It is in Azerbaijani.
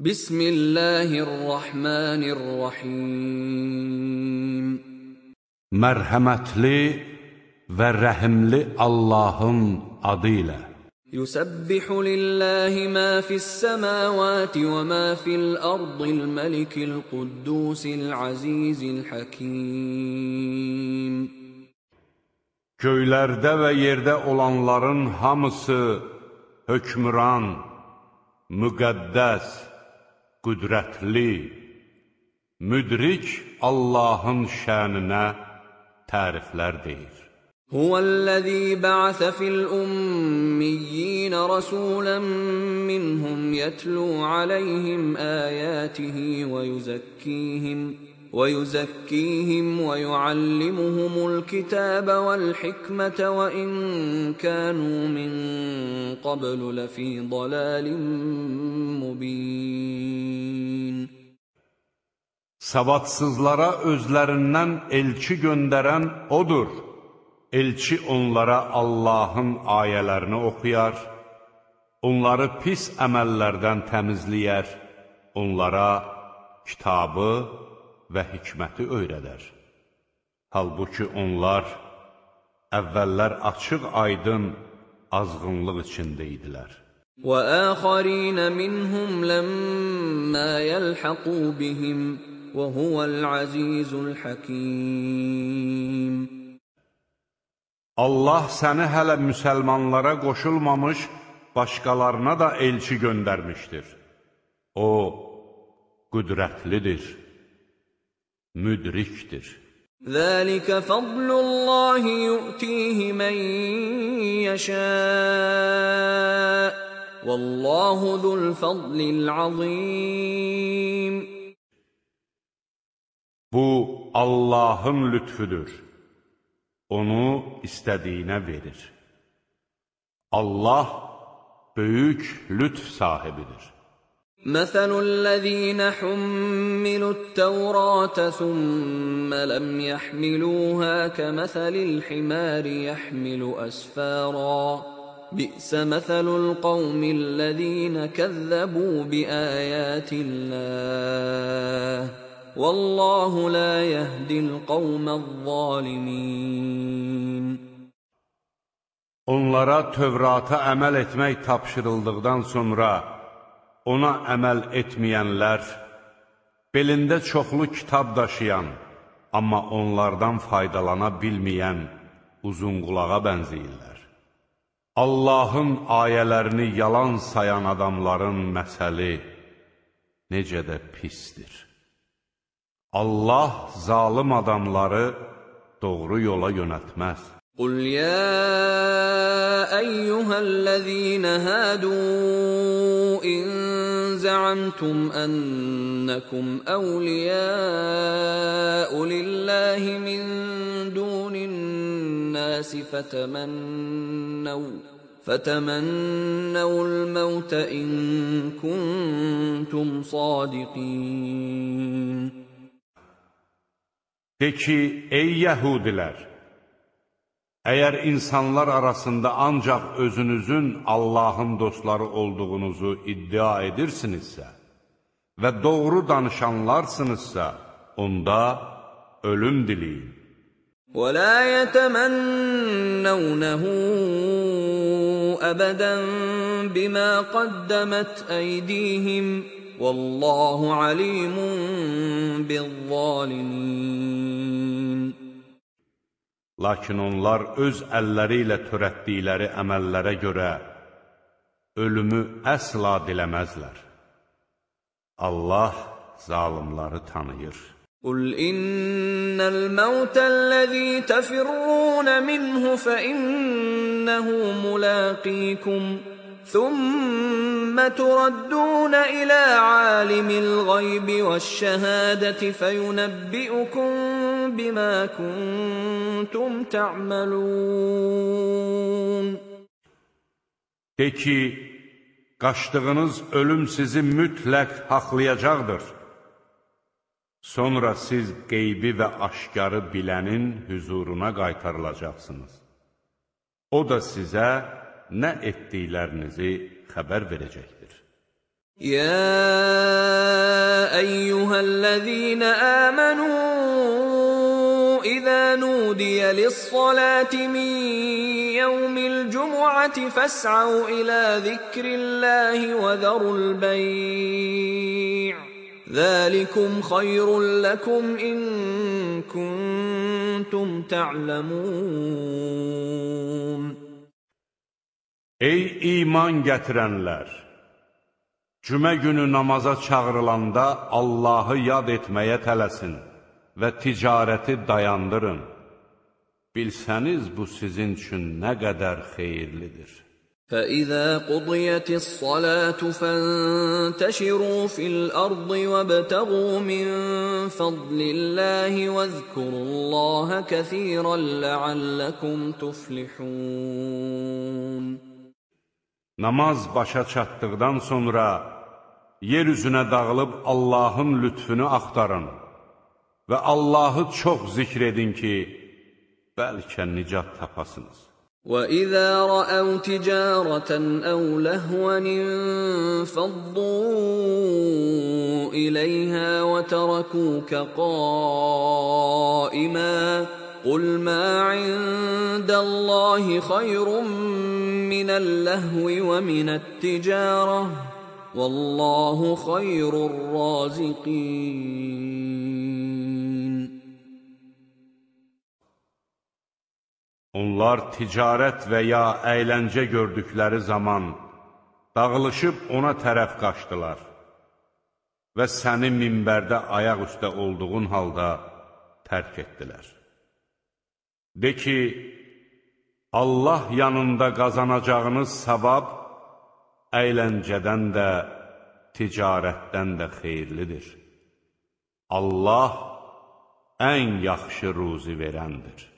Bismillahirrahmanirrahim Mərhəmətli və rəhimli Allahın adı ilə يسبح لله ما في السماوات وما في الأرض الملك القدوس العزيز الحكيم Göylərdə və yerdə olanların hamısı hökmüran, müqəddəs, qüdrətli, müdrik Allahın şəninə təriflər deyir. هو الذي بعث في الأميين رسولا منهم يتلو عليهم آياته ويزكيهم ويزكيهم ويعلمهم الكتاب والحكمة وإن كانوا من قبل لفي ضلال مبين Savadsızlara özlərindən elçi göndərən odur. Elçi onlara Allahın ayələrini oxuyar, onları pis əməllərdən təmizləyər, onlara kitabı və hikməti öyrədər. Halbuki onlar əvvəllər açıq aydın azğınlıq içində idilər. وآخرين منهم لما يلحقوا بهم وهو العزيز الحكيم Allah səni hələ müsəlmanlara qoşulmamış başqalarına da elçi göndərmişdir. O, qüdrətlidir, müdrikdir. Zəlikə fadlullahi yu'tihi mən yəşəə Vallahu zul fadlil azim Bu Allahın lütfüdür. Onu istədiyinə verir. Allah böyük lütf sahibidir. مثل الذين حملوا التوراة ثم لم يحملوها كمثل الحمار يحمل أسفارا. بئس مثل القوم الذين كذبوا بآيات الله. والله لا يهدي القوم الظالمين. Onlara Tövrata əməl etmək tapşırıldıqdan sonra ona əməl etməyənlər, belində çoxlu kitab daşıyan, amma onlardan faydalana bilməyən uzunqulağa bənzəyirlər. Allahın ayələrini yalan sayan adamların məsəli necə də pisdir. Allah zalım adamları doğru yola yönətməz. قل يا أيها الذين هادوا إن زعمتم أنكم أولياء لله من دون الناس فتمنوا فتمنوا الموت إن كنتم صادقين De ki, ey Yəhudilər! Əgər insanlar arasında ancaq özünüzün Allahın dostları olduğunuzu iddia edirsinizsə və doğru danışanlarsınızsa, onda ölüm diləyin. وَلَا يَتَمَنَّوْنَهُ أَبَدًا بِمَا قَدَّمَتْ أَيْدِيهِمْ وَاللَّهُ عَلِيمٌ بِالظَّالِمِينَ Lakin onlar öz əlləri ilə törətdikləri əməllərə görə ölümü əsla diləməzlər. Allah zalimları tanıyır. Qul innal mautallazī tafirrūna minhu fa innahu mulāqīkum thumma ثم تردون إلى عالم الغيب والشهادة فينبئكم بما كنتم تعملون De ki, qaçdığınız ölüm sizi mütləq haqlayacaqdır. Sonra siz qeybi və aşkarı bilənin hüzuruna qaytarılacaqsınız. O da sizə nə etdiklərinizi xəbər verəcəkdir. يا ايها الذين امنوا اذا نودي للصلاه من يوم الجمعه فاسعوا إلى ذكر الله وذروا البيع ذلكم خير لكم ان كنتم تعلمون Ey iman gətirənlər! Cümə günü namaza çağırılanda Allahı yad etməyə tələsin və ticarəti dayandırın. Bilsəniz, bu sizin üçün nə qədər xeyirlidir. فَإِذَا قُضِيَتِ الصَّلَاةُ فَانتَشِرُوا فِي الْأَرْضِ وَابْتَغُوا مِن فَضْلِ اللَّهِ وَاذْكُرُوا اللَّهَ كَثِيرًا لَّعَلَّكُمْ تُفْلِحُونَ Namaz başa çatdıqdan sonra yer üzünə dağılıb Allahın lütfünü axtarın və Allahı çox zikr edin ki, bəlkə nicat tapasınız. وَإِذَا رَأَوْا تِجَارَةً أَوْ لَهْوًا انفَضُّوا إِلَيْهَا وَتَرَكُوكَ قَائِمًا قُلْ مَا عِندَ اللَّهِ خَيْرٌ مِّنَ اللَّهْوِ وَمِنَ التِّجَارَةِ وَاللَّهُ خَيْرُ الرَّازِقِينَ Onlar ticarət və ya əyləncə gördükləri zaman dağılışıb ona tərəf qaçdılar və səni minbərdə ayaq üstə olduğun halda tərk etdilər. De ki, Allah yanında qazanacağınız savab əyləncədən də, ticarətdən də xeyirlidir. Allah ən yaxşı ruzi verəndir.